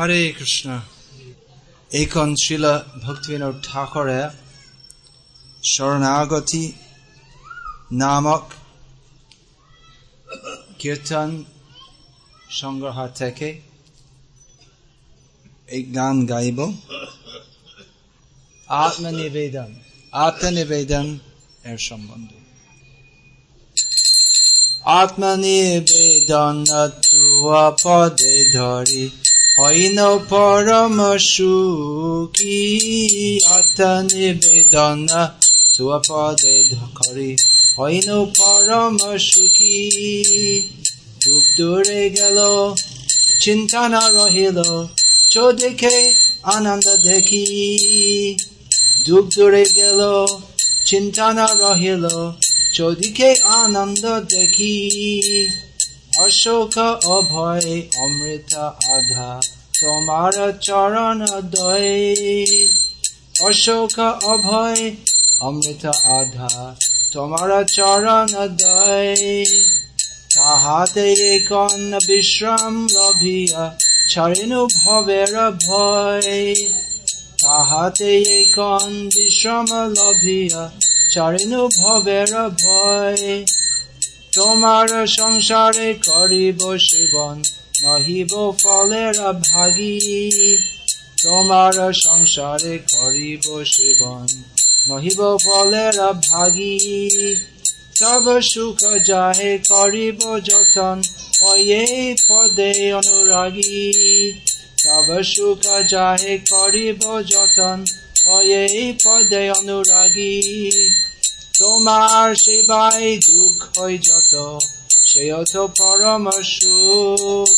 কৃষ্ণ এখন শিল ভক্তিবিনোদ ঠাকুরে শরণাগতি নামক কীর্তন সংগ্রহ থেকে এই গান গাইব আত্মনিবেদন আত্মনিবেদন এর সম্বন্ধে আত্মনিবেদন পদে ধরি হইন পরম সুখী আত্মনিবেদন তুয়া পদে ধরি। হইন পরম সুখী দুঃখ দূরে গেল চিন্তা না রহিল চো দেখে আনন্দ দেখি। দুঃখ দূরে গেল চিন্তা না রহিল চৌদিকে আনন্দ দেখি। অশোক অভয়, অমৃত আধা, তোমার চরণ দয়। অশোক অভয়, অমৃত আধা, তোমার চরণ দয়। তাহাতে কন বিশ্রাম লভিয়া, ছাড়িনু ভবের ভয়। তাহাতে কন বিশ্রাম লভিয়া, ছাড়িনু ভবের ভয়। তোমার সংসারে করিব সেবন, নহিব ফলের ভাগী। তোমার সংসারে করিব সেবন, নহিব ফলের ভাগী। সব সুখ যাহে করিব যতন, হয়ে পদে অনুরাগী। সব সুখ যাহে করিব যতন, হয়ে পদে অনুরাগী। তোমার সেবাই দুঃখ হয় যত সে অত পরম সুখ।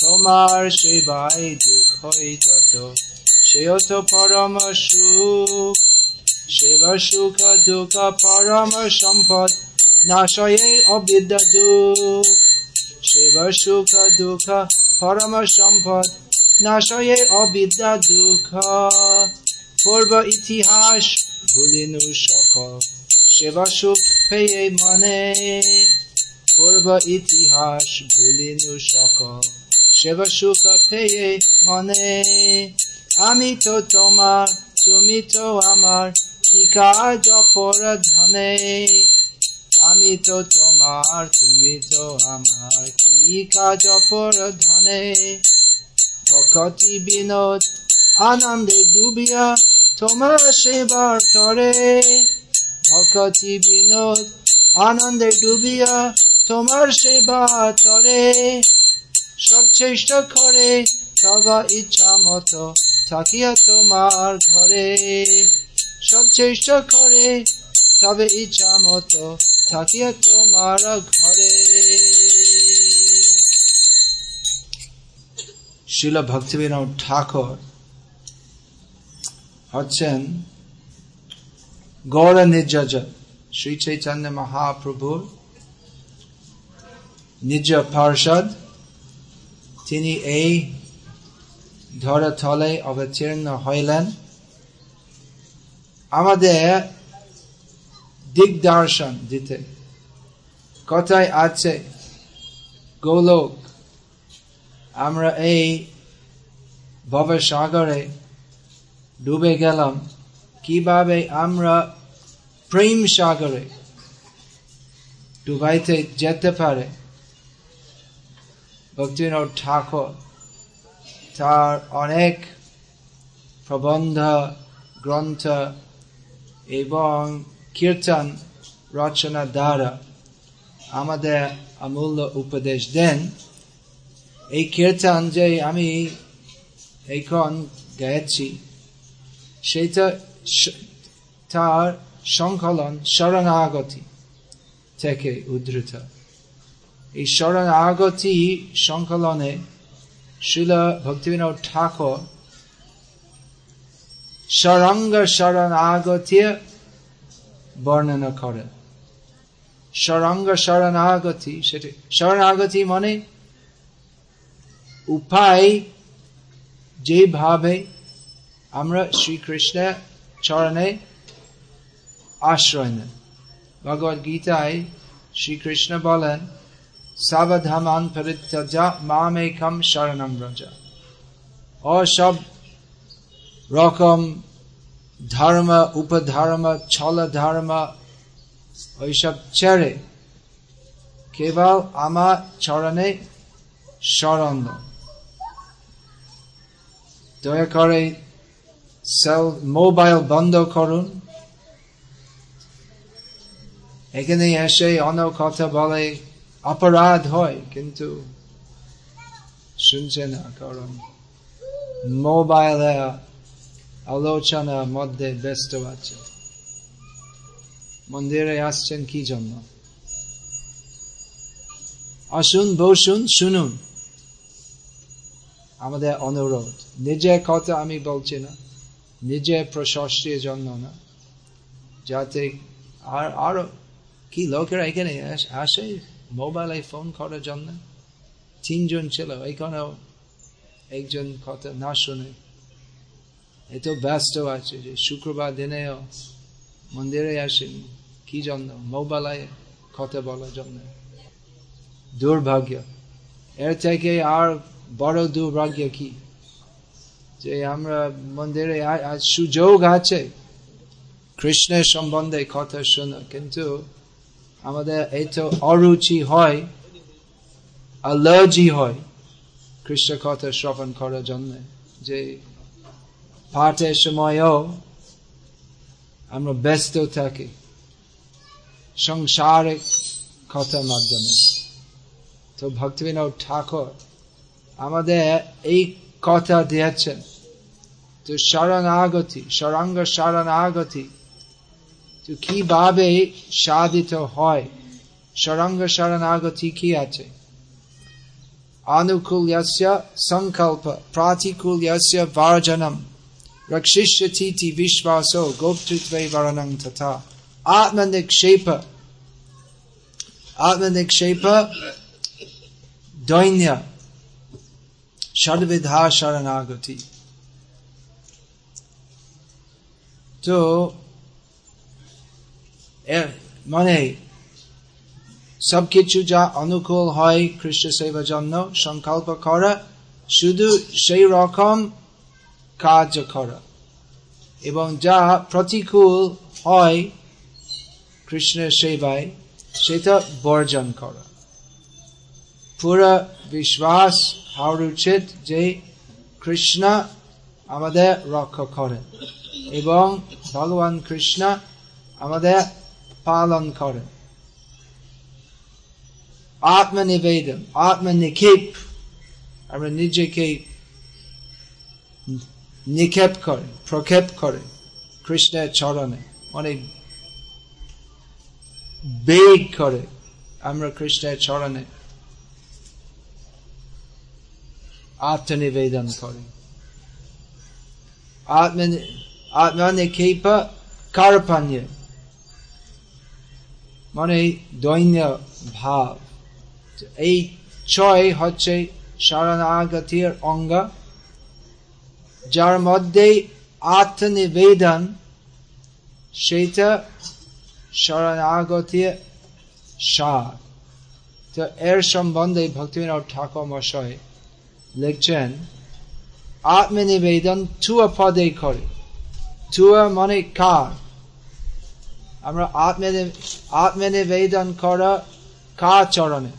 তোমার সেবাই দুঃখ হয় যত সে অত পরম সুখ। সেবা সুখ, দুঃখ, পরম সম্পদ, নাশয়ে অবিদ্যা দুঃখ। সেবা সুখ, দুঃখ, পরম সম্পদ, নাশয়ে অবিদ্যা দুঃখ। পূর্ব ইতিহাস ভুলিনু সকল সেবা সুখ পেয়ে মনে। পূর্ব ইতিহাস, ভুলিনু সকল। সেবা সুখ পেয়ে মনে। আমি তো তোমার, তুমি তো আমার, কি কাজ অপরাধনে? আমি তো তোমার, তুমি তো আমার, কি কাজ অপরাধনে? ভকতি বিনোদ, আনন্দে ডুবিয়া তোমার সেবার তরে। ভকতি বিনোদ আনন্দে ডুবিয়া তোমার সেবা তরে সব চেষ্টা করে, সবা ইচ্ছা মতো থাকিয়া তোমার ঘরে। সব চেষ্টা করে তবে ইচ্ছা মতো থাকিয়া তোমার ঘরে। শিল ভক্তিবিনোদ ঠাকুর হচ্ছেন গৌর নির্যাজ শ্রী চৈতন্য মহাপ্রভুর নিজ পার্ষদ তিনি এই ধরাতলে অবতীর্ণ হইলেন আমাদের দিগদর্শন দিতে কথায় আছে গোলক আমরা এই ভবসাগরে ডুবে গেলাম কীভাবে আমরা প্রেম সাগরে ডুবাইতে যেতে পারে ভক্তিনাথ ঠাকুর। তার অনেক প্রবন্ধ, গ্রন্থ এবং কীর্তন রচনা দ্বারা আমাদের অমূল্য উপদেশ দেন। এই কীর্তন যে আমি এখন গেছি সেটা তার সংকলন শরণাগতি থেকে উদ্ধৃত এই শরণাগতি সংকলনে শিল ভক্তিবিনোদ ঠাকুর সরঙ্গ শরণাগতি বর্ণনা করেন সরঙ্গ শরণাগতি সেটি শরণাগতি মানে উপায় যেভাবে আমরা শ্রীকৃষ্ণের চরণে আশ্রয় নেন। ভগবদ গীতায় শ্রীকৃষ্ণ বলেন, সাবধামান মামেকম শরণম রজা। অসব রকম ধর্ম, উপধর্ম ছল ধর্ম ওইসব ছেড়ে কেবল আমার চরণে শরণ। দয়া করে সেল মোবাইল বন্ধ করুন। এখানে এসে অন্য কথা বলে, অপরাধ হয়, কিন্তু শুনছে না, কারণ মোবাইলে আলোচনার মধ্যে ব্যস্ত আছে। মন্দিরে আসছেন কি জন্য? আসুন, বসুন, শুনুন। আমাদের অনুরোধ নিজের কথা আমি বলছি না নিজের প্রশস্তির জন্য না, যাতে আর আরও কি লোকেরা এখানে আসে মোবাইলে ফোন করার জন্য? তিনজন ছিল, এখানেও একজন কথা না শুনে। এত ব্যস্ত আছে যে শুক্রবার দিনেও মন্দিরে আসেন, কি জন্য? মোবাইলে কথা বলার জন্য। দুর্ভাগ্য। এর থেকে আর বড় দুর্ভাগ্য কি? যে আমরা মন্দিরে সুযোগ আছে। কৃষ্ণের সম্বন্ধে কথা শোনা, কিন্তু আমাদের এই তো অরুচি হয় অ্যালার্জি হয় কৃষ্ণ কথা শ্রবণ করার জন্য যে পাঠের সময়ও আমরা ব্যস্ত থাকি সংসারিক কথার মাধ্যমে। তো ভক্তিবিনোদ ঠাকুর আমাদের এই কথা দিয়েছেন। তো শরণাগতি সরঙ্গ শরণাগতি তো কিভাবে সাধিত হয় সরঙ্গ শরণাগতি কি আছে अनुकूल्यस्य संकल्प प्रातिकूल्यस्य वार्जनम रक्षिष्यतीति विश्वासो गोप्तृत्वे वर्णं तथा आत्मनिक्षेप आत्मनिक्षेप দৈন্য ষডবিধা শরণাগতি তো মানে সবকিছু যা অনুকূল হয় খ্রিস্ট সেবার জন্য সংকল্প করা, শুধু সেই রকম কাজ করা। এবং যা প্রতিকূল হয় কৃষ্ণের সেবায়, সেটা বর্জন করা। পুরো বিশ্বাস হওয়ার উচিত যে কৃষ্ণ আমাদের রক্ষা করেন। এবং ভগবান কৃষ্ণ আমাদের পালন করেন আত্মনিবেদন আত্মনিক্ষেপ আমরা নিজেকে নিক্ষেপ করে প্রক্ষেপ করে কৃষ্ণের চরণে অনেক বেগ করে আমরা কৃষ্ণের চরণে আত্মনিবেদন করি আত্মনিক্ষেপ কারপান্য মানে দৈন্য ভাব। এই ছয় হচ্ছে শরণাগতির অঙ্গ, যার মধ্যে আত্মনিবেদন, সেটা শরণাগতির সার। তো এর সম্বন্ধে ভক্তিবিনোদ ঠাকুর মশাই লিখছেন, আত্মনিবেদন তুয়া পদে করে। তুয়া মানে কার? আমরা আত্মে আত্মনিবেদন করা কার চরণে?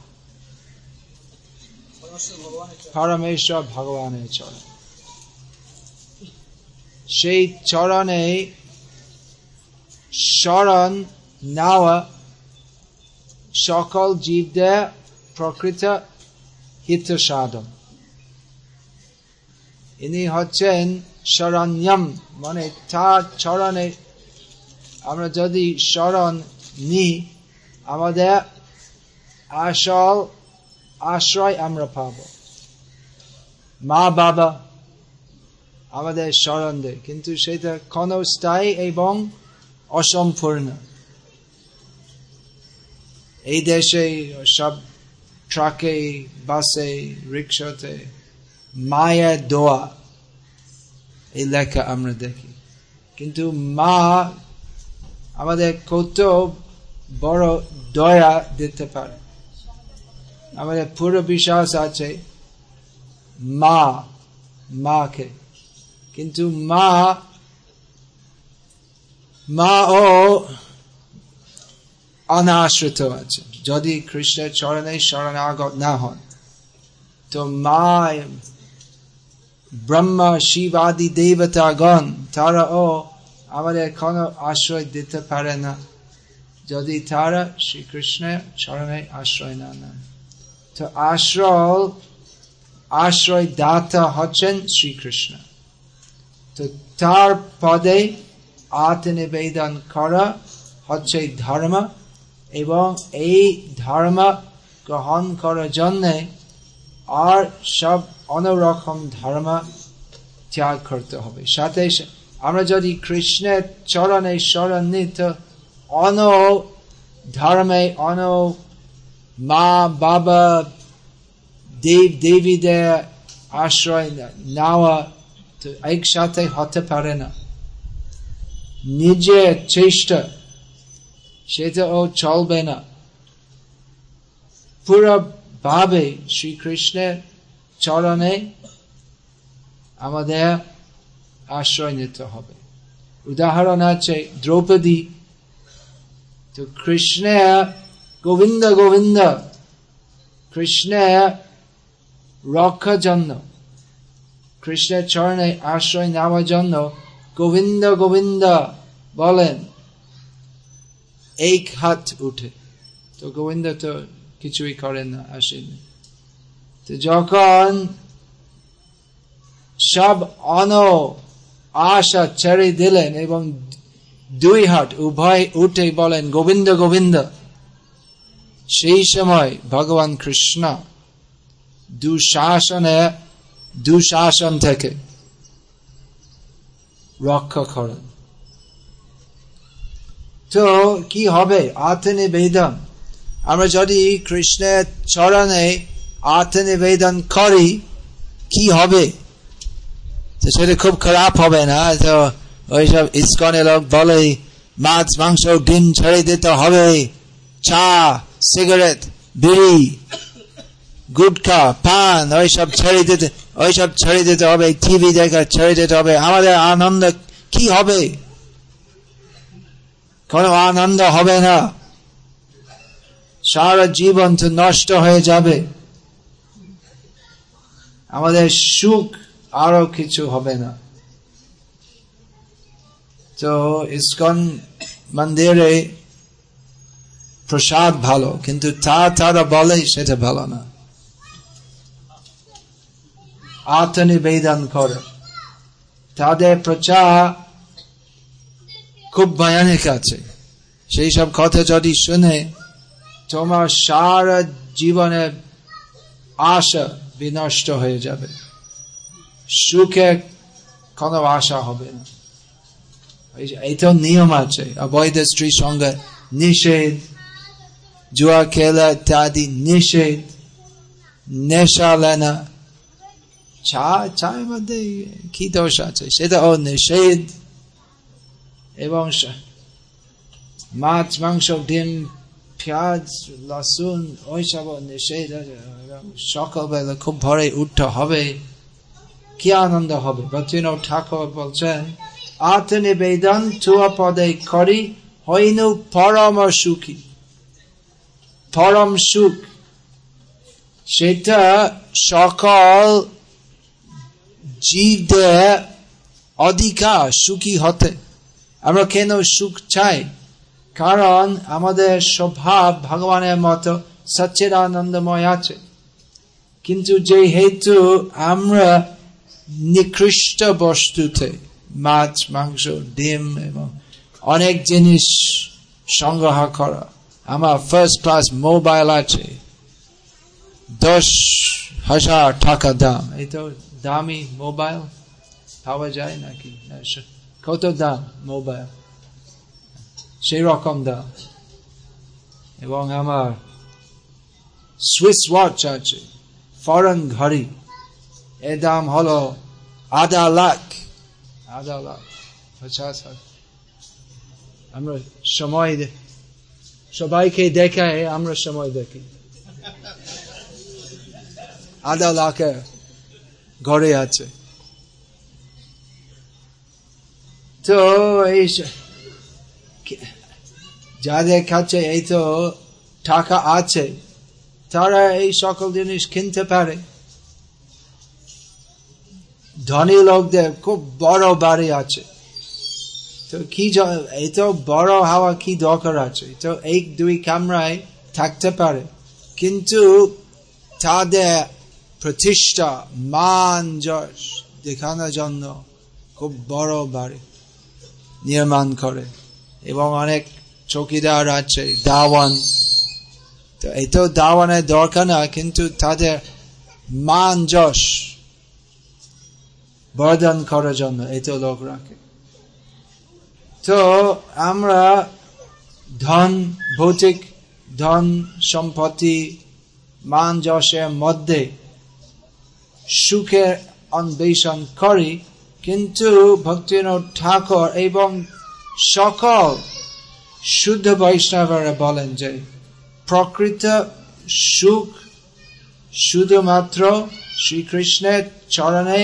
পরমেশ্বর ভগবানের চরণ। সেই চরণে শরণ নেওয়া সকল জীবদের প্রকৃত হিত সাধন ইনি হচ্ছেন শরণ্যম মানে তার চরণে আমরা যদি শরণ নিই, আমাদের আসল আশ্রয় আমরা পাব। মা বাবা আমাদের স্মরণ দেয়, কিন্তু সেটা ক্ষণস্থায়ী এবং অসম্পূর্ণ। এই দেশে সব ট্রাকে, বাসে, রিক্সাতে মায়ের দোয়া, এই লেখা আমরা দেখি। কিন্তু মা আমাদের কত বড় দয়া দিতে পারে। আমাদের পুরো বিশ্বাস আছে মা, মাকে। কিন্তু মা মা ও অনাশ্রিত আছে। যদি কৃষ্ণের চরণে শরণাগত না হন তো মা ব্রহ্মা শিব আদি দেবতাগণ তারাও আমাদের কোনো আশ্রয় দিতে পারে না যদি তারা শ্রীকৃষ্ণের চরণে আশ্রয় না নেন তো আশ্রয় আশ্রয় দাতা হচ্ছেন শ্রীকৃষ্ণ তো তার পদে আত্মনিবেদন করা হচ্ছে ধর্ম এবং এই ধর্ম গ্রহণ করার জন্য আর সব অন্যরকম ধর্ম ত্যাগ করতে হবে সাথে আমরা যদি কৃষ্ণের চরণে স্মরণ নিই তো অন ধর্মে অন মা, বাবা, দেব, দেবীদের আশ্রয় নেওয়া তো একসাথে হতে পারে না। নিজের চেষ্টা সেটা ও চলবে না। পুরো ভাবে শ্রীকৃষ্ণের চরণে আমাদের আশ্রয় নিতে হবে। উদাহরণ আছে, দ্রৌপদী তো কৃষ্ণ গোবিন্দ গোবিন্দ কৃষ্ণের রক্ষার জন্য কৃষ্ণের চরণে আশ্রয় নেওয়ার জন্য গোবিন্দ গোবিন্দ বলেন, এক হাত উঠে। তো গোবিন্দ তো কিছুই করেন না, আসেনি। তো যখন সব অন আশা ছেড়ে দিলেন এবং দুই হাট উভয় উঠে বলেন, গোবিন্দ গোবিন্দ। সেই সময় ভগবান কৃষ্ণ দুঃশাসনে, দুঃশাসন থেকে রক্ষা করেন। তো কি হবে? আত্মনিবেদন। আমরা যদি কৃষ্ণের চরণে আত্মনিবেদন করি, কি হবে? তো সেটা খুব খারাপ হবে না তো ওইসব ইস্কনের লোক বলে মাছ মাংস ডিম ছেড়ে দিতে হবে চা সিগারেট বিড়ি গুটখা পান ওইসব ছেড়ে দিতে ওইসব ছেড়ে দিতে হবে টিভি দেখা ছেড়ে দিতে হবে আমাদের আনন্দ কি হবে কোনো আনন্দ হবে না সারা জীবন তো নষ্ট হয়ে যাবে আমাদের সুখ আরও কিছু হবে না। তো ইস্কন মন্দিরে প্রসাদ ভালো, কিন্তু তা তারা বলে সেটা ভালো না। আত্মনিবেদন করে। তাদের প্রচার খুব ভয়ানক আছে। সেই সব কথা যদি শুনে তোমার সারা জীবনের আশা বিনষ্ট হয়ে যাবে। সুখে কোনো আশা হবে না। এইটাও নিয়ম আছে। অবৈধ স্ত্রী সঙ্গে নিষেধ, জুয়া, খেলা ইত্যাদি নিষেধ, নেশা, লেনা। চা চায়ের মধ্যে কি দোষ আছে? সেটা ও নিষেধ। এবং মাছ, মাংস, ডিম, পেঁয়াজ লসুন ওইসব নিষেধ। সকালবেলা খুব ভরে উঠতে হবে। কি আনন্দ হবে? ভক্তিন ঠাকুর বলছেন আত্মনিবেদন চুয়া পদে করি, হইনু পরম সুখী। পরম সুখ, সেটা সকল জীবদের অধিকার সুখী হতে। আমরা কেন সুখ চাই? কারণ আমাদের স্বভাব ভগবানের মতো সচ্ছের আনন্দময় আছে। কিন্তু যে হেতু আমরা নিকৃষ্ট বস্তুতে, মাছ, মাংস, ডিম এবং অনেক জিনিস সংগ্রহ করা। আমার ফার্স্ট ক্লাস মোবাইল আছে। দশ হাজার টাকা দাম। এই তো দামি মোবাইল পাওয়া যায় নাকি? কত দাম মোবাইল সেই রকম দাম। এবং আমার সুইস ওয়াচ আছে। ফরেন ঘড়ি। এর দাম হলো আধা লাখ আধা লাখ আমরা সময় সবাইকে দেখে আমরা সময় দেখি আধা লাখে ঘরে আছে তো এই যাদের কাছে এই তো টাকা আছে তারা এই সকল জিনিস কিনতে পারে ধনী লোকদের খুব বড় বাড়ি আছে। তো কি এই তো বড় হাওয়া কি দরকার আছে? তো এক দুই কামরায় থাকতে পারে। কিন্তু তাদের প্রতিষ্ঠা, মান যশ দেখানোর জন্য খুব বড় বাড়ি নির্মাণ করে এবং অনেক চৌকিদার আছে, দাওয়ান। তো এই তো দাওয়ানের দরকার না, কিন্তু তাদের মান যশ বর্ধন করার জন্য এই তো লোক রাখে। তো আমরা ধন, ভৌতিক ধন, সম্পত্তি, মান যশের মধ্যে সুখের অন্বেষণ করি, কিন্তু ভক্তিনাথ ঠাকুর এবং সকল শুদ্ধ বৈষ্ণবরা বলেন যে, প্রকৃত সুখ শুধুমাত্র শ্রীকৃষ্ণের চরণে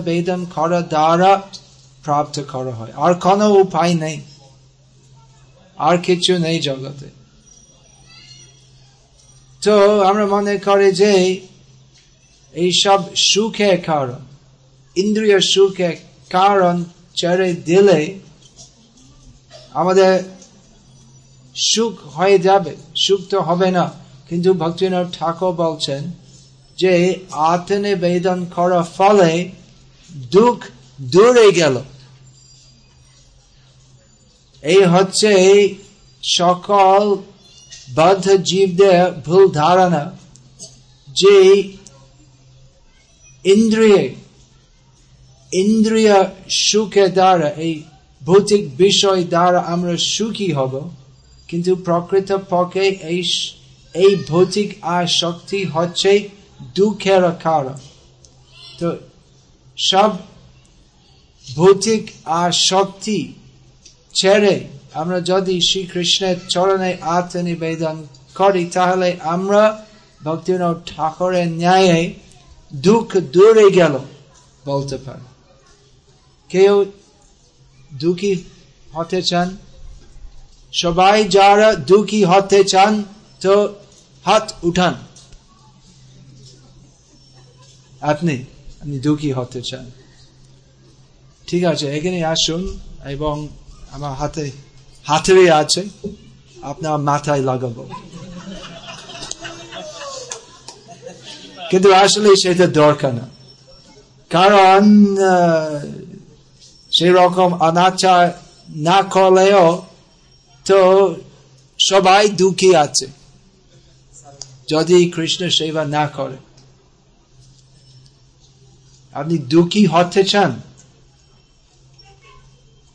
বেদন করা দ্বারা প্রাপ্ত করা হয় আর কোনো উপায় নেই আর কিছু নেই জগতে তো আমরা মনে করি যে এইসব সুখের কারণ ইন্দ্রিয় সুখের কারণ ছেড়ে দিলে আমাদের সুখ হয়ে যাবে সুখ তো হবে না কিন্তু ভক্তিনাথ ঠাকুর বলছেন যে আত্মনিবেদন করার ফলে দুঃখ দূরে গেল। এই হচ্ছে সকল বদ্ধ জীবদের ভুল ধারণা যে ইন্দ্রিয় ইন্দ্রিয় সুখের দ্বারা, এই ভৌতিক বিষয় দ্বারা আমরা সুখী হব। কিন্তু প্রকৃত পক্ষে এই এই ভৌতিক আসক্তি হচ্ছে দুঃখের কারণ তো সব ভৌতিক আর শক্তি ছেড়ে আমরা যদি শ্রীকৃষ্ণের চরণে আত্মনিবেদন করি, তাহলে আমরা ভক্তিনাথ ঠাকুরের ন্যায়ে দুঃখ দূরে গেল বলতে পারি। কেউ দুঃখী হতে চান, সবাই যারা দুঃখী হতে চান, তো হাত উঠান। আপনি আপনি দুঃখী হতে চান। ঠিক আছে, এখানে আসুন এবং আমার হাতে হাতেরই আছে, আপনার মাথায় লাগাবো। কিন্তু আসলে সেটা দরকার না। কারণ সেই রকম অনাচার না করলেও তো সবাই দুঃখী আছে। যদি কৃষ্ণ সেবা না করে। আপনি দুঃখী হতে চান?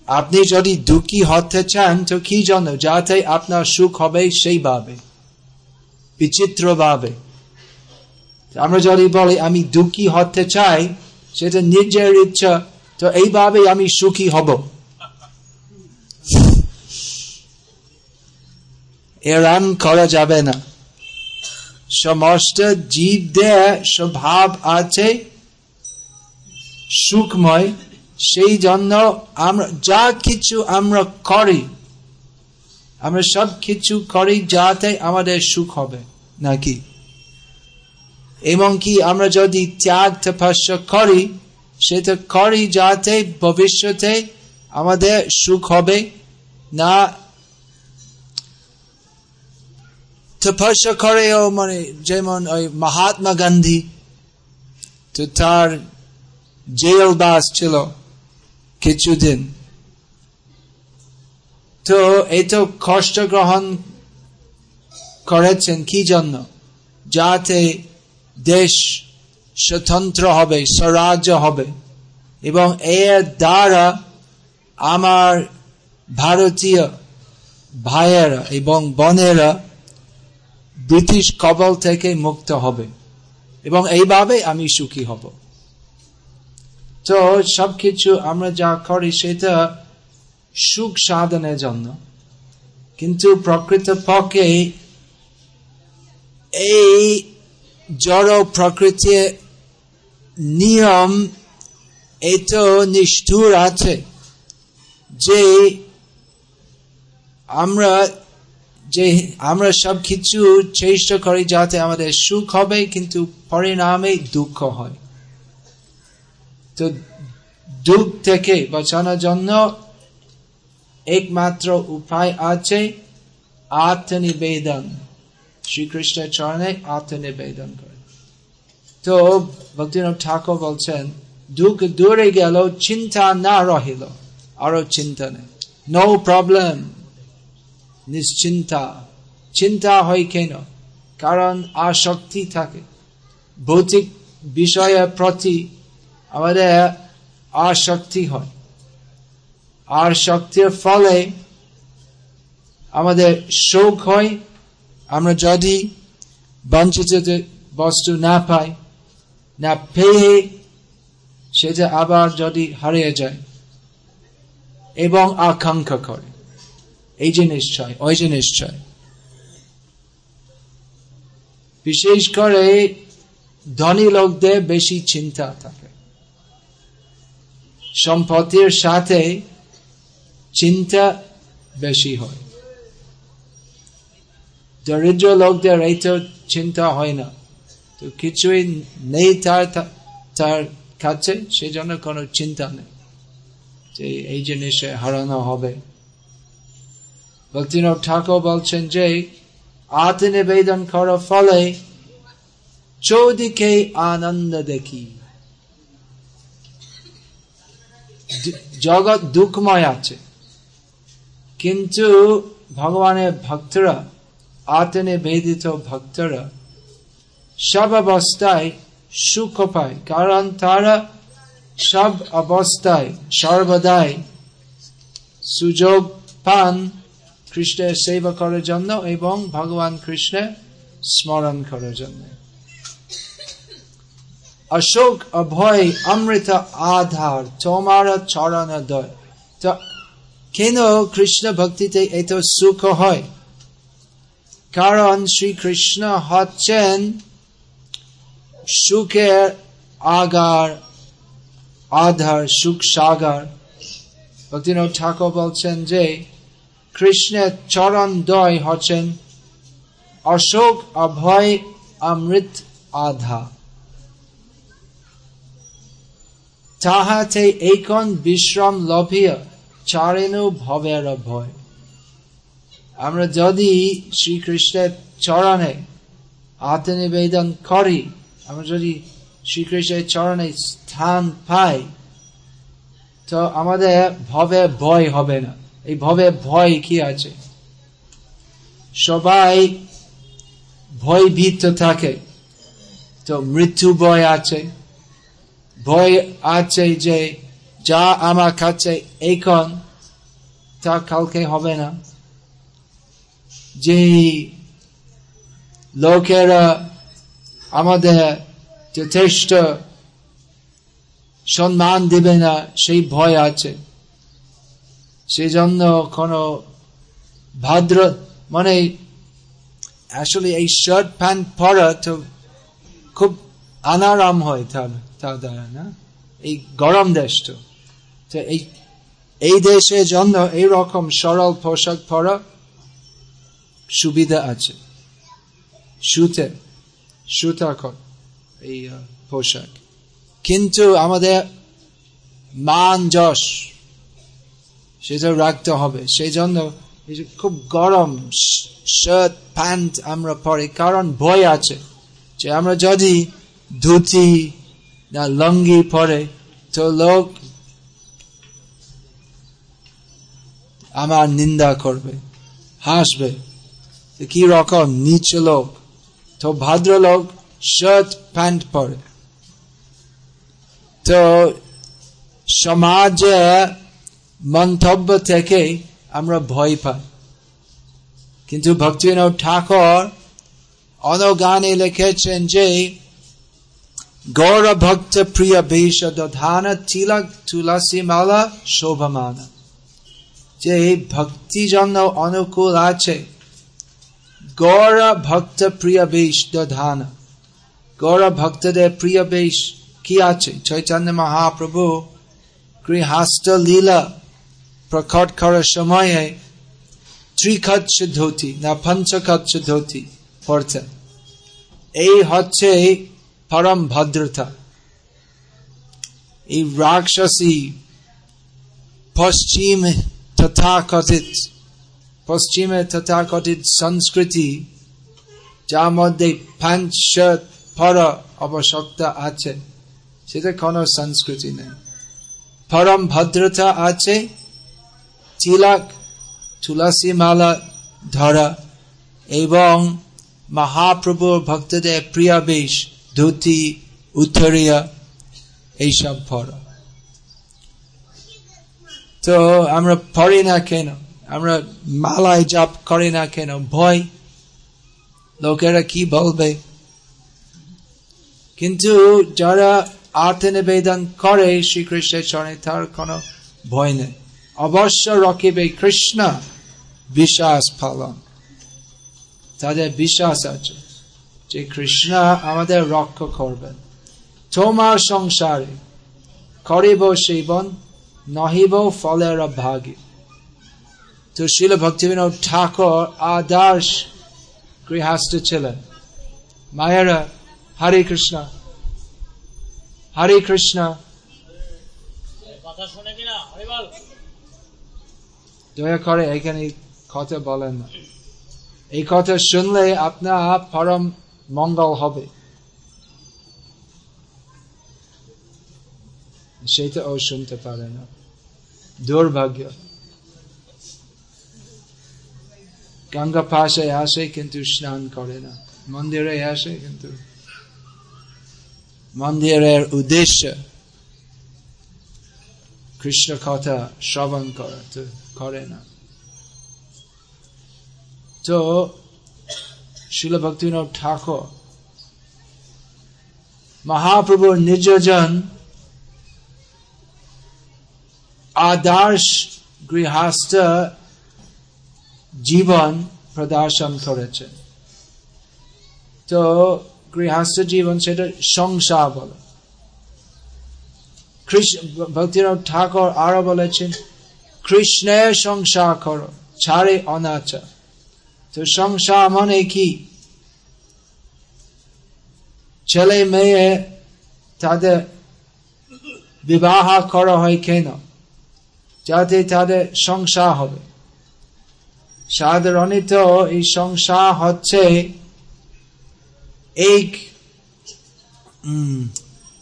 আপনি যদি দুঃখী হতে চান, তো কি জন্য? যাতে আপনার সুখ হবে সেইভাবে বিচিত্র ভাবে। আমরা যদি বলি, আমি দুঃখী হতে চাই, সেটা নিজের ইচ্ছা, তো এইভাবে আমি সুখী হব। এরাম করা যাবে না। সমস্ত জীব জীবদের স্বভাব আছে সুখময়, সেই জন্য আমরা যা কিছু আমরা করি, আমরা সব কিছু করি যাতে আমাদের সুখ হবে, নাকি? এবং কি আমরা যদি ত্যাগ তপস্যা করি, সেটা করি যাতে ভবিষ্যতে আমাদের সুখ হবে, না তপস্যা করেও মানে যেমন ওই মহাত্মা গান্ধী, তো তার জেল বাস ছিল কিছুদিন। তো এই তো কষ্ট গ্রহণ করেছেন কি জন্য? যাতে দেশ স্বতন্ত্র হবে, স্বরাজ্য হবে। এবং এর দ্বারা আমার ভারতীয় ভাইয়েরা এবং বোনেরা ব্রিটিশ কবল থেকে মুক্ত হবে। এবং এইভাবে আমি সুখী হব। তো সবকিছু আমরা যা করি সেটা সুখ সাধনের জন্য। কিন্তু প্রকৃত পক্ষে এই জড় প্রকৃতির নিয়ম এত নিষ্ঠুর আছে যে আমরা যে আমরা সব কিছু চেষ্টা করি যাতে আমাদের সুখ হবে, কিন্তু পরিণামে দুঃখ হয়। তো দুঃখ থেকে বাঁচানোর জন্য একমাত্র উপায় আছে আত্মনিবেদন। শ্রীকৃষ্ণের চরণে আত্মনিবেদন করে। তো ভক্তিনাথ ঠাকুর বলছেন, দুঃখ দূরে গেল, চিন্তা না রহিল আরও চিন্তা নেই। নো প্রবলেম নিশ্চিন্তা। চিন্তা হয় কেন? কারণ আসক্তি থাকে। ভৌতিক বিষয়ের প্রতি আমাদের আসক্তি হয়। আর শক্তির ফলে আমাদের শোক হয়। আমরা যদি বঞ্চিত বস্তু না পাই, না পেয়ে সেটা আবার যদি হারিয়ে যায় এবং আকাঙ্ক্ষা করে। এই যে নিশ্চয়, ওই যে নিশ্চয়। বিশেষ করে ধনী লোকদের বেশি চিন্তা থাকে। সম্পত্তির সাথে চিন্তা বেশি হয়। দরিদ্র লোকদের এই তো চিন্তা হয় না। তো কিছুই নেই তার তার কাছে সেই জন্য কোনো চিন্তা নেই যে এই জিনিসে হারানো হবে। ভক্তিনাথ ঠাকুর বলছেন যে আত্ম নিবেদন করার ফলে চৌদিকে আনন্দ দেখি। জগৎ দুঃখময় আছে। কিন্তু ভগবানের ভক্তরা আত্মনিবেদিত ভক্তরা সব অবস্থায় সুখ পায়, কারণ তারা সব অবস্থায় সর্বদাই সুযোগ পান কৃষ্ণের সেবা করার জন্য এবং ভগবান কৃষ্ণের স্মরণ করার জন্য। অশোক অভয় অমৃত আধার তোমার চরণ দয় কেন কৃষ্ণ ভক্তিতে এত সুখ হয় কারণ শ্রীকৃষ্ণ হচ্ছেন সুখের আগার আধার সুখ সাগার ভক্তিনাথ ঠাকুর বলছেন যে কৃষ্ণের চরণ দয় হচ্ছেন অশোক অভয় অমৃত আধা তাহাতে এইকন বিশ্রাম লভিয়া চারেনু ভবের ভয়। আমরা যদি শ্রীকৃষ্ণের চরণে আত্মনিবেদন করি, আমরা যদি শ্রীকৃষ্ণের চরণে স্থান পাই, তো আমাদের ভবে ভয় হবে না। এই ভবে ভয় কি আছে? সবাই ভয় ভীত থাকে, তো মৃত্যু ভয় আছে। ভয় আছে যে যা আমার কাছে এখন তা কালকে হবে না যে লোকেরা আমাদের যথেষ্ট সম্মান দেবে না সেই ভয় আছে সেই জন্য কোন ভাদ্র মানে আসলে এই শার্ট প্যান্ট পরা তো খুব আনারাম হয় তার তার দ্বারা না এই গরম দেশ তো এই এই দেশের জন্য এই রকম সরল পোশাক পরা সুবিধা আছে। সুতে, সুতাকর এই পোশাক। কিন্তু আমাদের মান যশ সেটা রাখতে হবে। সেই জন্য খুব গরম শার্ট প্যান্ট আমরা পরে, কারণ ভয় আছে যে আমরা যদি ধুতি না, লঙ্গি পরে। তো লোক আমার নিন্দা করবে, হাসবে। কি রকম নিচ লোক? তো ভদ্রলোক শার্ট প্যান্ট পরে। তো সমাজে মন্তব্য থেকে আমরা ভয় পাই। কিন্তু ভক্তিনাথ ঠাকুর অনগানে লিখেছেন যে গৌর ভক্ত প্রিয় বেশ দধান তিলক তুলসী মালা শোভমানা যে ভক্তি জন্য অনুকূল আছে গৌর ভক্ত প্রিয় বেশ দধান গৌর ভক্তদের প্রিয় বেশ কি আছে চৈতন্য মহাপ্রভু গৃহাস্ত লীলা প্রকট করার সময়ে ত্রিকচ্ছ ধুতি না পঞ্চকচ্ছ ধুতি পড়তেন এই হচ্ছে পরম ভদ্রতা এই রাক্ষসী পশ্চিম তথাকথিত পশ্চিমে তথাকথিত সংস্কৃতি যার মধ্যে পাঁচ পর আবশ্যকতা আছে সেটা কোন সংস্কৃতি নেই পরম ভদ্রতা আছে তিলক তুলসী মালা ধরা এবং মহাপ্রভুর ভক্তদের প্রিয় বেশ ধুতি উত্তরিয়া, এইসব পড়া। তো আমরা পড়ি না কেন? আমরা মালায় জাপ করি না কেন? ভয়। লোকেরা কি বলবে? কিন্তু যারা আর্থ নিবেদন করে শ্রীকৃষ্ণের চরণে, তার কোনো ভয় নেই। অবশ্য রকিবে কৃষ্ণ বিশ্বাস ফলন তাদের বিশ্বাস আছে। যে কৃষ্ণ আমাদের রক্ষা করবেন তোমার সংসারে করিব সেবন নহিব ফলের ভাগে। তো শিল ভক্তিবিনোদ ঠাকুর আদর্শ গৃহস্থ ছিলেন। মায়েরা হরে কৃষ্ণ হরে কৃষ্ণ। দয়া করে এখানে কথা বলেন না। এই কথা শুনলে আপনার পরম মঙ্গল হবে। সেটা ও শুনতে পারে না। দুর্ভাগ্য। গঙ্গা পাশে আসে কিন্তু স্নান করে না। মন্দিরে আসে কিন্তু মন্দিরের উদ্দেশ্য কৃষ্ণ কথা শ্রবণ করা না। তো শিল ভক্তিনাথ ঠাকুর মহাপ্রভুর নিজজন আদর্শ গৃহস্থ জীবন প্রদর্শন করেছেন তো গৃহস্থ জীবন সেটা সংসার বলে ভক্তিনাথ ঠাকুর আরও বলেছেন কৃষ্ণের সংসার করো ছাড়ে অনাচার তো সংসার মানে কি? ছেলে মেয়ে তাদের বিবাহ করা হয় কেন? যাতে তাদের সংসার হবে। সাধারণত এই সংসার হচ্ছে এক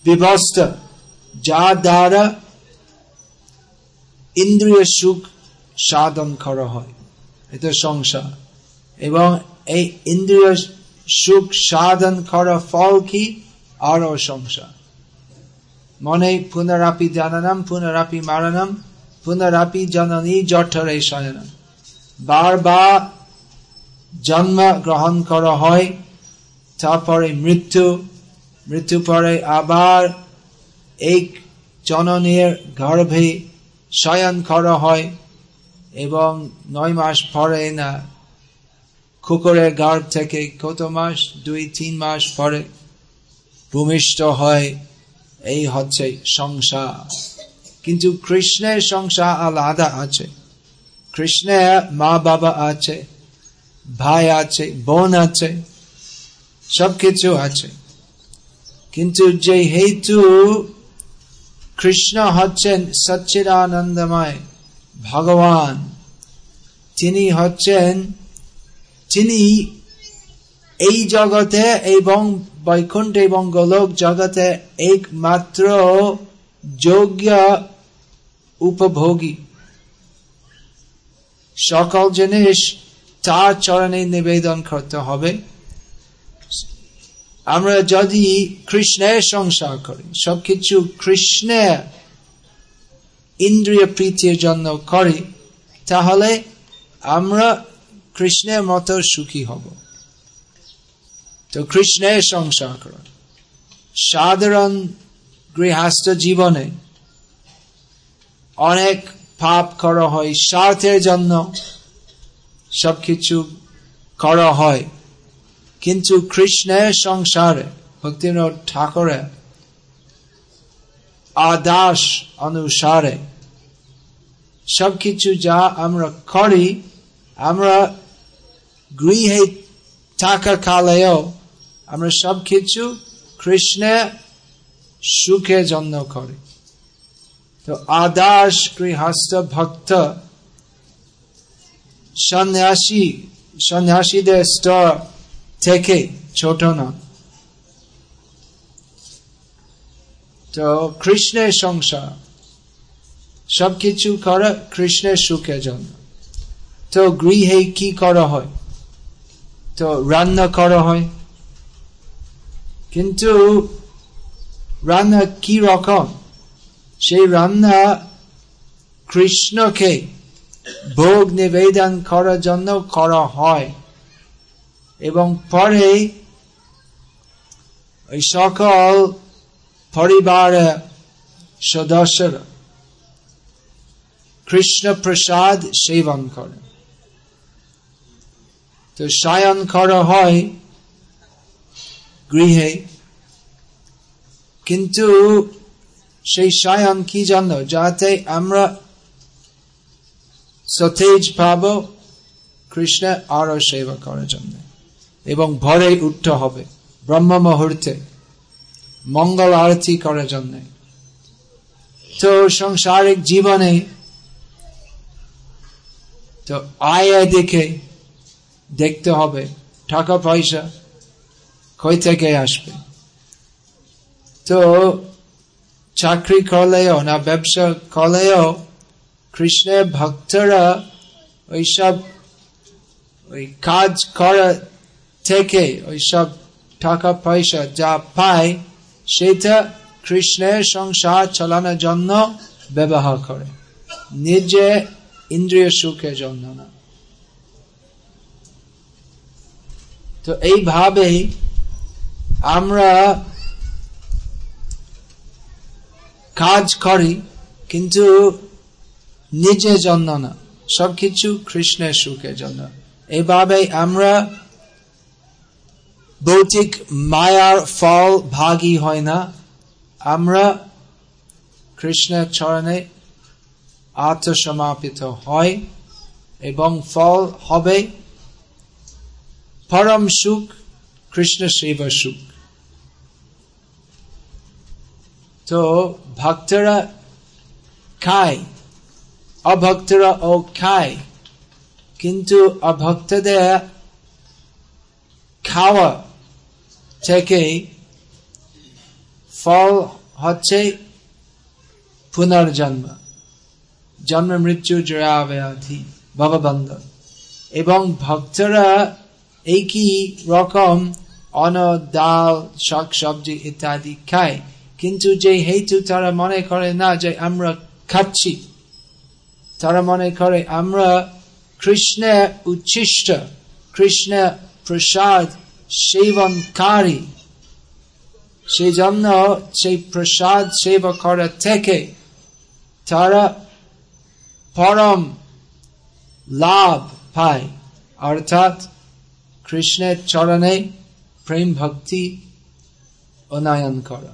ব্যবস্থা যা দ্বারা ইন্দ্রিয় সুখ সাধন করা হয়। এটা সংসার। এবং এই ইন্দ্রিয় সুখ সাধন করা ফল কি? আরও সংসার। মনে পুনরাপি জানানাম, পুনরাপি মারানাম, পুনরাপি জননী জঠরে শয়নম। বারবার জন্ম গ্রহণ করা হয়, তারপরে মৃত্যু মৃত্যু পরে আবার এক জননীর গর্ভে শয়ন করা হয় এবং নয় মাস পরে না কুকুরের গর্ভ থেকে কত মাস? দুই, তিন মাস পরে ভূমিষ্ঠ হয়। এই হচ্ছে সংসার। কিন্তু কৃষ্ণের সংসার আলাদা আছে। কৃষ্ণের মা বাবা আছে, ভাই আছে, বোন আছে, সবকিছু আছে। কিন্তু যে হেতু কৃষ্ণ হচ্ছেন সচ্চিদানন্দময় ভগবান, তিনি হচ্ছেন তিনি এই জগতে এবং বৈকুণ্ঠ এবং গোলক জগতে একমাত্র যোগ্য উপভোগী। সকল জিনিস তার চরণে নিবেদন করতে হবে। আমরা যদি কৃষ্ণের সংসার করি, সবকিছু কৃষ্ণের ইন্দ্রিয় প্রীতির জন্য করি, তাহলে আমরা কৃষ্ণের মতো সুখী হব। তো কৃষ্ণের সংসার কর সাধারণ গৃহস্থ জীবনে অনেক পাপ করা হয়, স্বার্থের জন্য সবকিছু করা হয়। কিন্তু কৃষ্ণের সংসারে ভক্তিনাথ ঠাকুরের আদাস অনুসারে সবকিছু যা আমরা করি, আমরা গৃহে থাকা কালেও আমরা সবকিছু কৃষ্ণের সুখের জন্য করি। তো আদাস গৃহস্থ ভক্ত, সন্ন্যাসী, সন্ন্যাসীদের স্তর থেকে ছোট না। তো কৃষ্ণের সংসার, সবকিছু করা কৃষ্ণের সুখের জন্য তো গৃহে কি করা হয়? তো রান্না করা হয়। কিন্তু রান্না কি রকম? সেই রান্না কৃষ্ণকে ভোগ নিবেদন করার জন্য করা হয়। এবং পরে ওই সকল পরিবারের সদস্যরা কৃষ্ণ প্রসাদ সেবন করে তো সায়ন করা হয় গৃহে। কিন্তু সেই সায়ন কি জন্য যাতে আমরা সতেজ পাব, কৃষ্ণ আরও সেবা করার জন্য। এবং ভরে উঠতে হবে, ব্রহ্ম মুহূর্তে, মঙ্গল আরতি করার জন্য। তো সংসারিক জীবনে তো আয় দেখে দেখতে হবে। টাকা, পয়সা কই থেকে আসবে? তো চাকরি করলেও না, ব্যবসা করলেও কৃষ্ণের ভক্তরা ওইসব ওই কাজ করা থেকে ওইসব টাকা, পয়সা যা পায়, সেটা কৃষ্ণের সংসার চালানোর জন্য ব্যবহার করে। নিজে ইন্দ্রিয় সুখের জন্য না। তো এইভাবেই আমরা কাজ করি, কিন্তু নিজের জন্য না, সবকিছু কৃষ্ণের সুখের জন্য। এভাবে আমরা ভৌতিক মায়ার ফল ভাগী হয় না। আমরা কৃষ্ণের চরণে আত্মসমাপিত হয় এবং ফল হবে পরম সুখ কৃষ্ণ সেবা সুখ তো ভক্তরা খায় অভক্তরা ও খায় কিন্তু অভক্তদের খাওয়া থেকে ফল হচ্ছে পুনর্জন্ম জন্ম মৃত্যু জয়া ব্যাধি এবং ভক্তরা একই রকম অন ডাল শাক সবজি ইত্যাদি খায় কিন্তু যে হেতু তারা মনে করে না যে আমরা খাচ্ছি তারা মনে করে আমরা কৃষ্ণের উচ্ছিষ্ট কৃষ্ণ প্রসাদ সেবনকারী সেই জন্য সেই প্রসাদ সেবা করা থেকে তারা পরম লাভ পায় অর্থাৎ কৃষ্ণের চরণে প্রেম ভক্তি অনায়ন করা।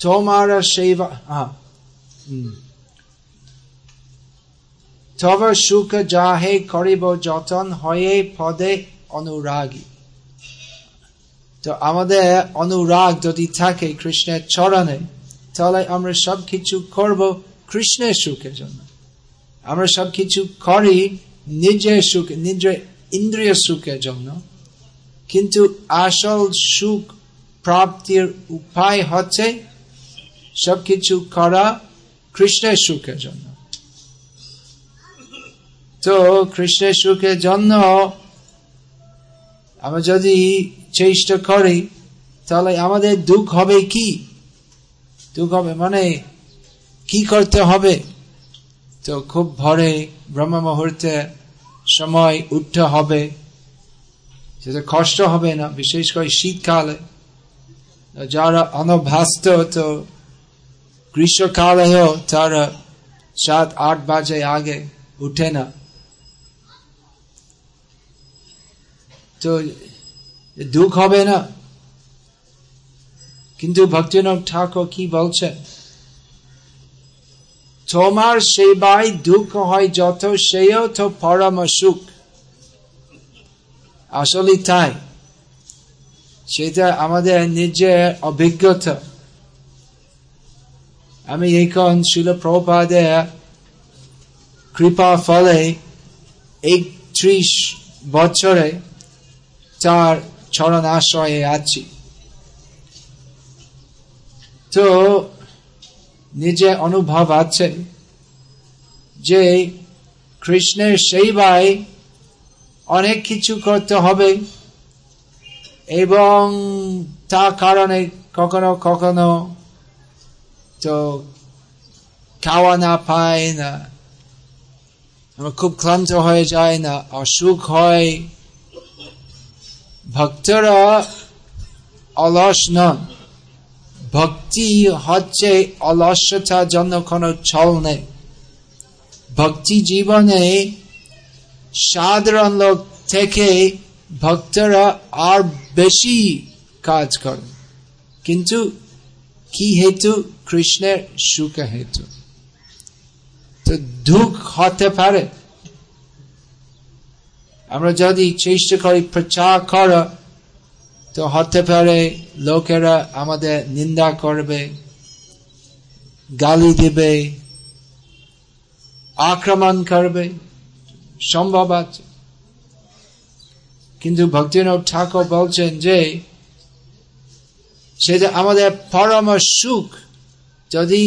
তোমার সেবা তব সুখ যাহে করিব, যতন হয়ে পদে অনুরাগী। তো আমাদের অনুরাগ যদি থাকে কৃষ্ণের চরণে, তাহলে আমরা সব কিছু করব কৃষ্ণের সুখের জন্য। আমরা সব কিছু করি নিজের সুখ, নিজের ইন্দ্রিয় সুখের জন্য। কিন্তু আসল সুখ প্রাপ্তির উপায় হচ্ছে সবকিছু করা কৃষ্ণের সুখের জন্য। তো কৃষ্ণের সুখের জন্য আমরা যদি চেষ্টা করি, তাহলে আমাদের দুঃখ হবে কি? দুঃখ হবে মানে কি করতে হবে? তো খুব ভরে ব্রহ্ম মুহূর্তে সময় উঠতে হবে। সেটা কষ্ট হবে না, বিশেষ করে শীতকালে। যারা অনভ্যস্ত, তো গ্রীষ্মকালেও তারা সাত, আট বাজে আগে উঠে না। তো দুঃখ হবে না। কিন্তু ভক্তিনাথ ঠাকুর কি বলছে তোমার সেবাই দুঃখ হয় যত, সেও তো পরম সুখ আসলে তাই। সেটা আমাদের নিজের অভিজ্ঞতা। আমি এখন শিল প্রপাদের কৃপা ফলে একত্রিশ বছরে তার চরণ আশ্রয়ে আছি। তো নিজে অনুভব আছে যে কৃষ্ণের সেই ভাই অনেক কিছু করতে হবে এবং তা কারণে কখনো কখনো তো খাওয়া না, পায় না খুব ক্লান্ত হয়ে যায় না, অসুখ হয়। ভক্তরা অলস নন। ভক্তি হচ্ছে অলস্যতার জন্য কোনো ছল নেই ভক্তি জীবনে সাধারণ লোক থেকে ভক্তরা আর বেশি কাজ করে। কিন্তু কি হেতু? কৃষ্ণের সুখ হেতু। তো দুঃখ হতে পারে। আমরা যদি চেষ্টা করি প্রচার করা তো হতে পারে লোকেরা আমাদের নিন্দা করবে, গালি দিবে, আক্রমণ করবে, সম্ভব আছে। কিন্তু ভক্তিনাথ ঠাকুর বলছেন যে সেটা আমাদের পরম সুখ, যদি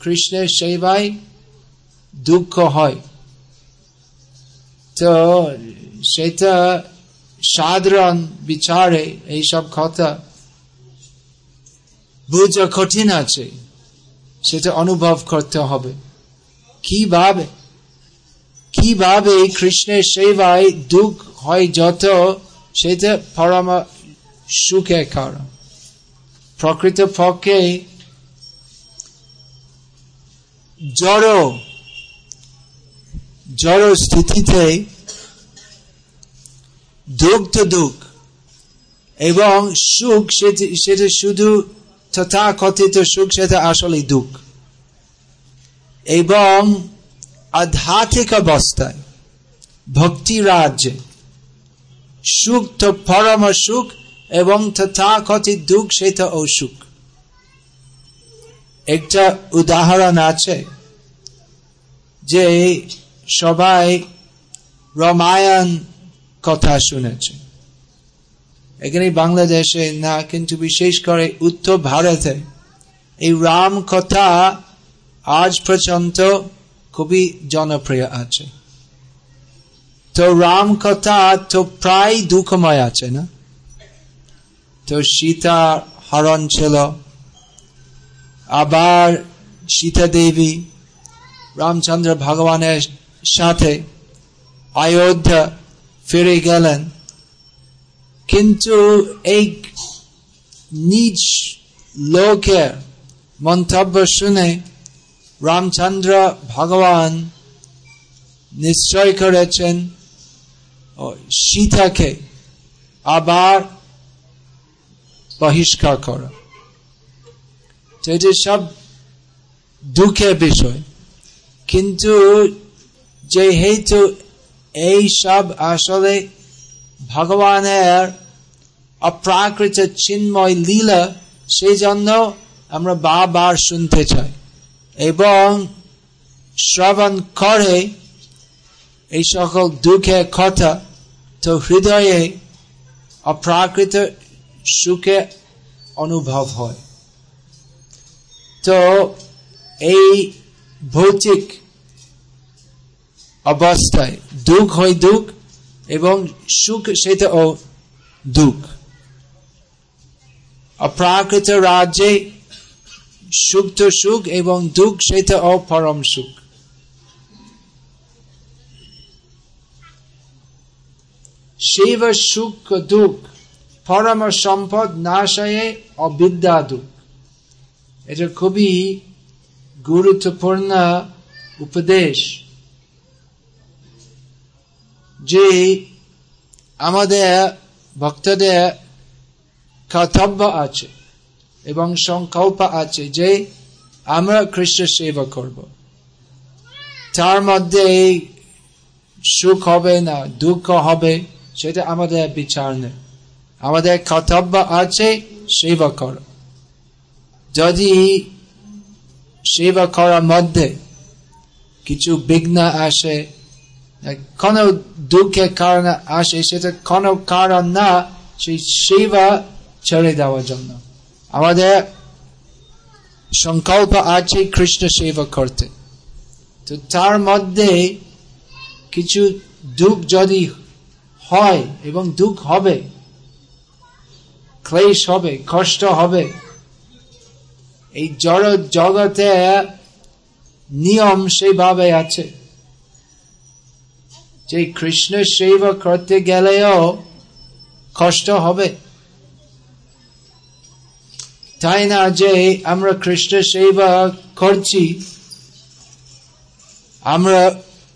কৃষ্ণের সেবায় দুঃখ হয়, তো সেটা সাধারণ বিচারে এইসব কথা বুঝা কঠিন আছে। সেটা অনুভব করতে হবে। কীভাবে? কীভাবে কৃষ্ণের সেবায় দুঃখ হয় যত সেটা পরম সুখের কারণ প্রকৃত পক্ষে জড় জড় স্থিতিতে দুঃখ তো দুঃখ। এবং সুখ সেটা শুধু তথাকথিত সুখ, সেটা আসলে দুঃখ। এবং আধ্যাত্মিক অবস্থায়, ভক্তি রাজ্যে, সুখ তো পরম সুখ এবং তথাকথিত দুঃখ, সেটা অসুখ। একটা উদাহরণ আছে যে সবাই রামায়ণ কথা শুনেছে। এখানে বাংলাদেশে না কিন্তু বিশেষ করে উত্তর ভারতে এই রাম কথা আজ পর্যন্ত খুবই জনপ্রিয় আছে। তো রাম কথা তো প্রায় দুঃখময় আছে না? তো সীতা হরণ ছিল। আবার সীতা দেবী রামচন্দ্র ভগবানের সাথে অযোধ্যা ফিরে গেলেন। কিন্তু এই নিজ লোকের মন্তব্য শুনে রামচন্দ্র ভগবান নিশ্চয় করেছেন সীতাকে আবার বহিষ্কার করা। এটি সব দুঃখের বিষয়। কিন্তু যে হেতু এই সব আসলে ভগবানের অপ্রাকৃত চিন্ময় লীলা সেই জন্য আমরা বারবার শুনতে চাই। এবং শ্রবণ করে এই সকল দুঃখের কথা, তো হৃদয়ে অপ্রাকৃত সুখে অনুভব হয়। তো এই ভৌতিক অবস্থায়। দুঃখ হয় দুঃখ এবং সুখ সেটা দুঃখ। অপ্রাকৃত রাজ্যে সুখ তো সুখ এবং দুঃখ সেটা ও পরম সুখ। শিব সুখ দুঃখ, পরম সম্পদ নাশয়ে অবিদ্যা দুঃখ। এটা খুবই গুরুত্বপূর্ণ উপদেশ। যে আমাদের ভক্তদের কর্তব্য আছে এবং সংকল্প আছে যে আমরা খ্রিস্ট সেবা করব। তার মধ্যে সুখ হবে না, দুঃখ হবে, সেটা আমাদের বিচার নেই। আমাদের কর্তব্য আছে সেবা কর। যদি সেবা করার মধ্যে কিছু বিঘ্ন আসে কোন দুঃখের কারণ আসে সেটা কোন কারণ না সেই সেবা ছেড়ে দেওয়ার জন্য আমাদের সংকল্প আছে কৃষ্ণ সেবা করতে তো তার মধ্যে কিছু দুঃখ যদি হয় এবং দুঃখ হবে ক্লেশ হবে কষ্ট হবে এই জড় জগতে নিয়ম সেভাবে আছে যে কৃষ্ণ সেবা করতে গেলেও কষ্ট হবে। তাই না যে আমরা কৃষ্ণ সেবা করছি, আমরা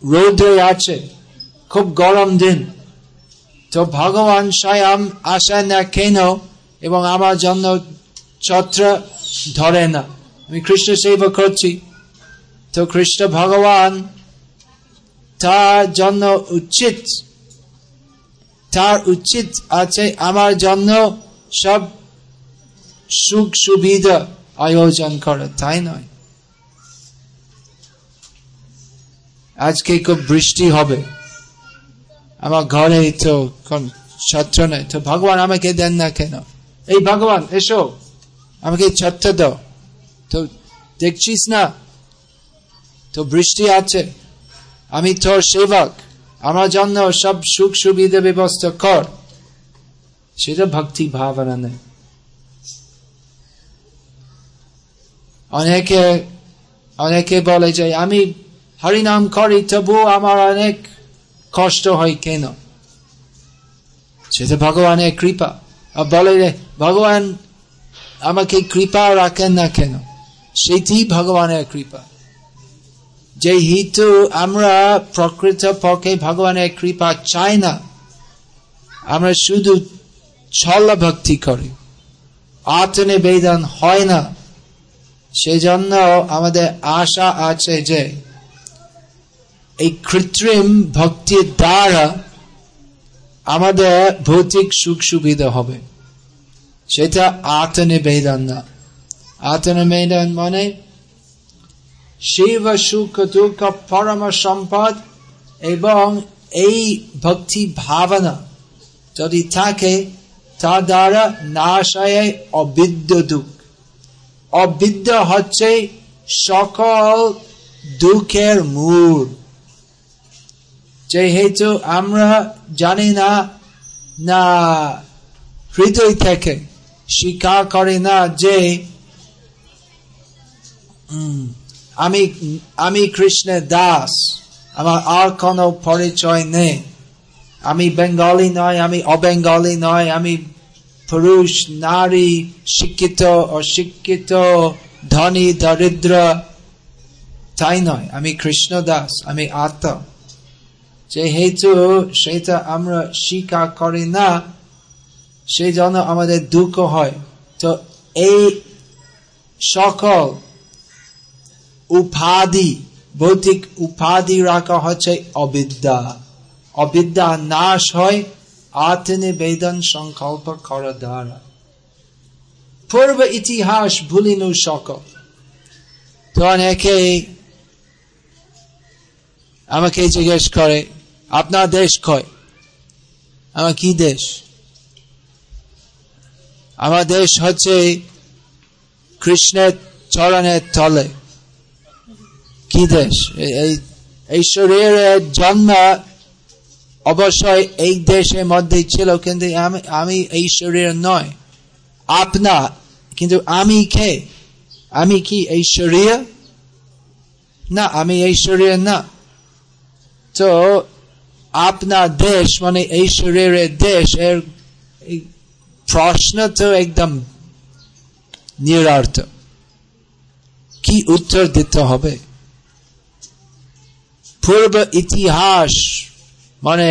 রোদে আছে, খুব গরম দিন। তো ভগবান স্বয়ং আসে না কেন এবং আমার জন্য ছত্র ধরে না। আমি কৃষ্ণ সেবা করছি। তো কৃষ্ণ ভগবান তার জন্য উচিত। তার উচিত আছে আমার জন্য সব সুখ সুবিধা আয়োজন করা, তাই নয়? আজকে খুব বৃষ্টি হবে। আমার ঘরে তো ছত্র নেই। তো ভগবান আমাকে দেন না কেন? এই ভগবান, এসো। আমাকে ছত্র দাও। তো দেখছিস না? তো বৃষ্টি আছে। আমি তোর সেবক। আমার জন্য সব সুখ সুবিধা ব্যবস্থা কর। সেটা ভক্তি ভাবনা নেই। অনেকে অনেকে বলে যে, আমি হরিনাম করি, তবু আমার অনেক কষ্ট হয় কেন? সেটা ভগবানের কৃপা। বলে রে ভগবান আমাকে কৃপা রাখেন না কেন? সেটি ভগবানের কৃপা। যে হিতু আমরা প্রকৃত পক্ষে ভগবানের কৃপা চাই না আমরা শুধু ছল ভক্তি করি আত্মনিবেদন হয় না সেজন্য আমাদের আশা আছে যে এই কৃত্রিম ভক্তির দ্বারা আমাদের ভৌতিক সুখ সুবিধা হবে সেটা আত্মনিবেদন না আত্মনিবেদন মানে শিব সুখ দুঃখ পরম সম্পদ এবং এই ভক্তি ভাবনা যদি থাকে তা দ্বারা নাশ অবিদ্য দুঃখ অবিদ্য হচ্ছে সকল দুঃখের মূল যেহেতু আমরা জানি না না হৃদয় থেকে স্বীকার করে না যে আমি আমি কৃষ্ণের দাস, আমার আর কোনো পরিচয় নেই। আমি বেঙ্গলি নয়, আমি অবেঙ্গলি নয়, আমি পুরুষ, নারী, শিক্ষিত, অশিক্ষিত, ধনী, দরিদ্র, তাই নয়। আমি কৃষ্ণ দাস, আমি আত্মা। যেহেতু সেটা আমরা স্বীকার করি না, সেই জন্য আমাদের দুঃখ হয়। তো এই সকল উপাধি ভৌতিক উপাধি রাখা হচ্ছে অবিদ্যা। অবিদ্যা নাশ হয় আত্মনিবেদন সংকল্প করা দ্বারা। পূর্ব ইতিহাস ভুলিনু সকল। তো অনেকে আমাকে জিজ্ঞেস করে, আপনার দেশ কয়? আমার কি দেশ? আমার দেশ হচ্ছে কৃষ্ণের চরণের তলে। কি দেশ এই শরীরের জন্ম অবশ্যই এই দেশের মধ্যে ছিল, কিন্তু আমি এই শরীর নয়। আপনা, কিন্তু আমি কে? আমি কি এই শরীর? না, আমি এই শরীর না। তো আপনার দেশ মানে এই শরীরের দেশ, এর প্রশ্ন তো একদম নিরার্থ কি উত্তর দিতে হবে? পূর্ব ইতিহাস মানে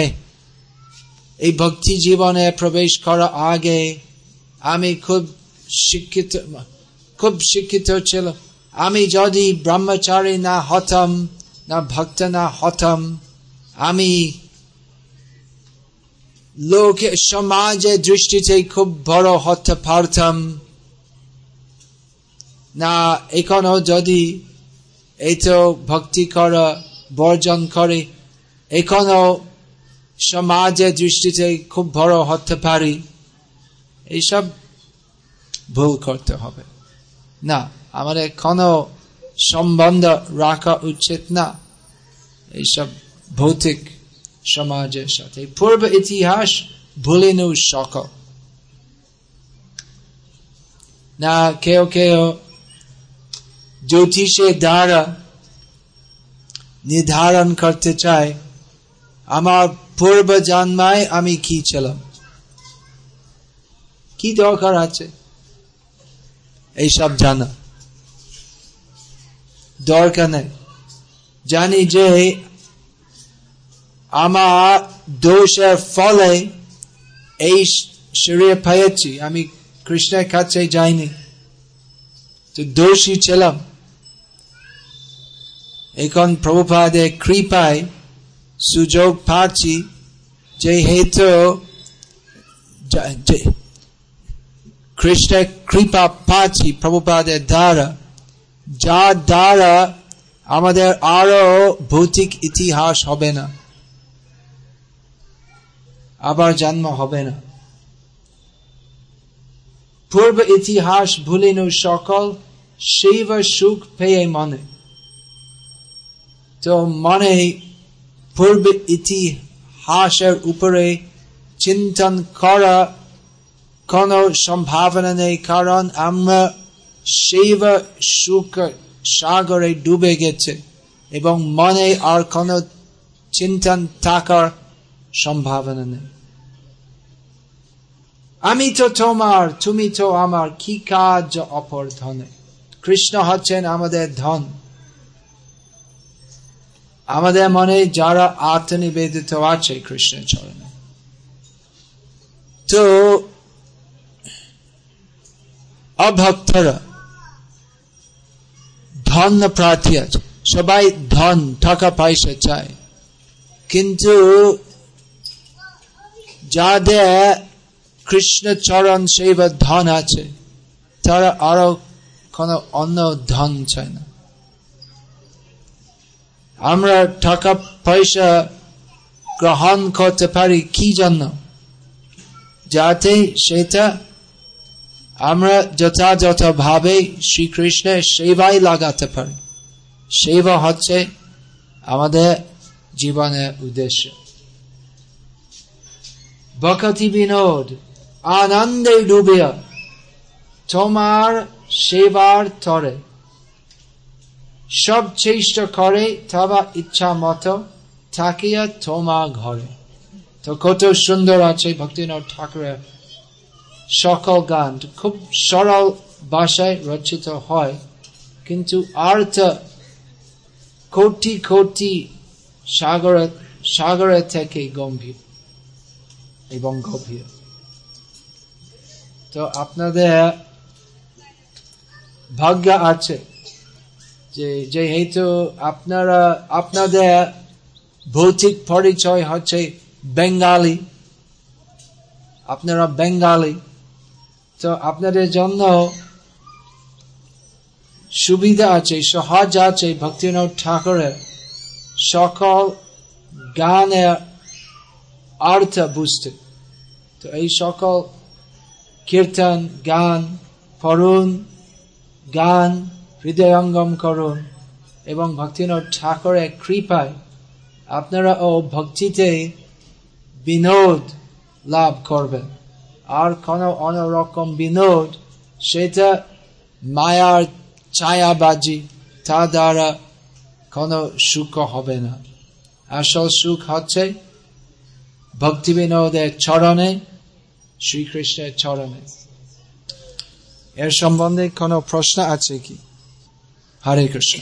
এই ভক্তি জীবনে প্রবেশ করার আগে আমি খুব শিক্ষিত খুব শিক্ষিত ছিল আমি যদি ব্রহ্মচারী না হতাম না ভক্ত না হতম আমি লোকে সমাজে দৃষ্টিতে খুব বড় হতে পারতাম না এখনও যদি এই তো ভক্তি করা বর্জন করে এখনও সমাজের দৃষ্টিতে খুব বড় হতে পারি এইসব ভুল করতে হবে। না আমাদের কোনো সম্বন্ধ রাখা উচিত না। এইসব ভৌতিক সমাজের সাথে। পূর্ব ইতিহাস ভুলিনু সকল না, কেউ কেউ জ্যোতিষের দ্বারা নির্ধারণ করতে চাই। আমার পূর্ব জন্মায় আমি কি ছিলাম? কি দরকার আছে? এইসব জানা। দরকার নেই। জানি যে আমার দোষের ফলে এই শরীর পেয়েছি। আমি কৃষ্ণের কাছে যাইনি। তো দোষী ছিলাম। এখন প্রভুপাদের কৃপায় সুযোগ পাচ্ছি যে হেতু কৃষ্ণের কৃপা পাচ্ছি প্রভুপাদের দ্বারা যার দ্বারা আমাদের আরও ভৌতিক ইতিহাস হবে না আবার জন্ম হবে না পূর্ব ইতিহাস ভুলিনু সকল শৈব সুখ পেয়ে মনে তো মনে পূর্ব ইতিহাসের উপরে চিন্তন করা কোন সম্ভাবনা নেই, কারণ আমরা শৈব সুখ সাগরে ডুবে গেছে এবং মনে আর কোন চিন্তন থাকার সম্ভাবনা নেই। আমি তো তোমার, তুমি তো আমার, কি কাজ অপর ধনে? কৃষ্ণ হচ্ছেন আমাদের ধন। আমাদের মনে যারা আত্মনিবেদিত আছে কৃষ্ণের চরণে। তো, অভক্তরা ধন প্রার্থী আছে। সবাই ধন, টাকা, পয়সা চায়। কিন্তু যাদের কৃষ্ণ চরণ সেবা ধন আছে, তারা আরও কোন অন্য ধন চায় না। আমরা টাকা, পয়সা গ্রহণ করতে পারি কি জন্য? যাতে সেটা আমরা যথাযথ ভাবে শ্রীকৃষ্ণের সেবাই লাগাতে পারি। সেবা হচ্ছে আমাদের জীবনের উদ্দেশ্য। ভকতি বিনোদ, আনন্দে ডুবিয়া, তোমার সেবার তরে। সব চেষ্টা করে, তবা ইচ্ছা মতো থাকিয়া তোমা ঘরে। তো কত সুন্দর আছে ভক্তিনাথ ঠাকুরের সকল গান। খুব সরল ভাষায় রচিত হয়, কিন্তু অর্থ কোটি কোটি সাগর সাগরের থেকে গম্ভীর এবং গভীর। তো আপনাদের ভাগ্য আছে। যে, যেহেতু আপনারা, আপনাদের ভৌতিক পরিচয় হচ্ছে বেঙ্গালি, আপনারা বেঙ্গালি, তো আপনাদের জন্য সুবিধা আছে, সহজ আছে ভক্তিনাথ ঠাকুরের সকল গানের অর্থ বুঝতে। তো এই সকল কীর্তন, গান, পড়ুন, গান হৃদয়ঙ্গম করুন এবং ভক্তিনাথ ঠাকুরের কৃপায় আপনারা ও ভক্তিতে বিনোদ লাভ করবেন। আর কোন অন্যরকম বিনোদ, সেটা মায়ার ছায়াবাজি, তা দ্বারা কোনো সুখ হবে না। আসল সুখ হচ্ছে ভক্তি বিনোদের চরণে, শ্রীকৃষ্ণের চরণে। এর সম্বন্ধে কোনো প্রশ্ন আছে কি? হরে কৃষ্ণ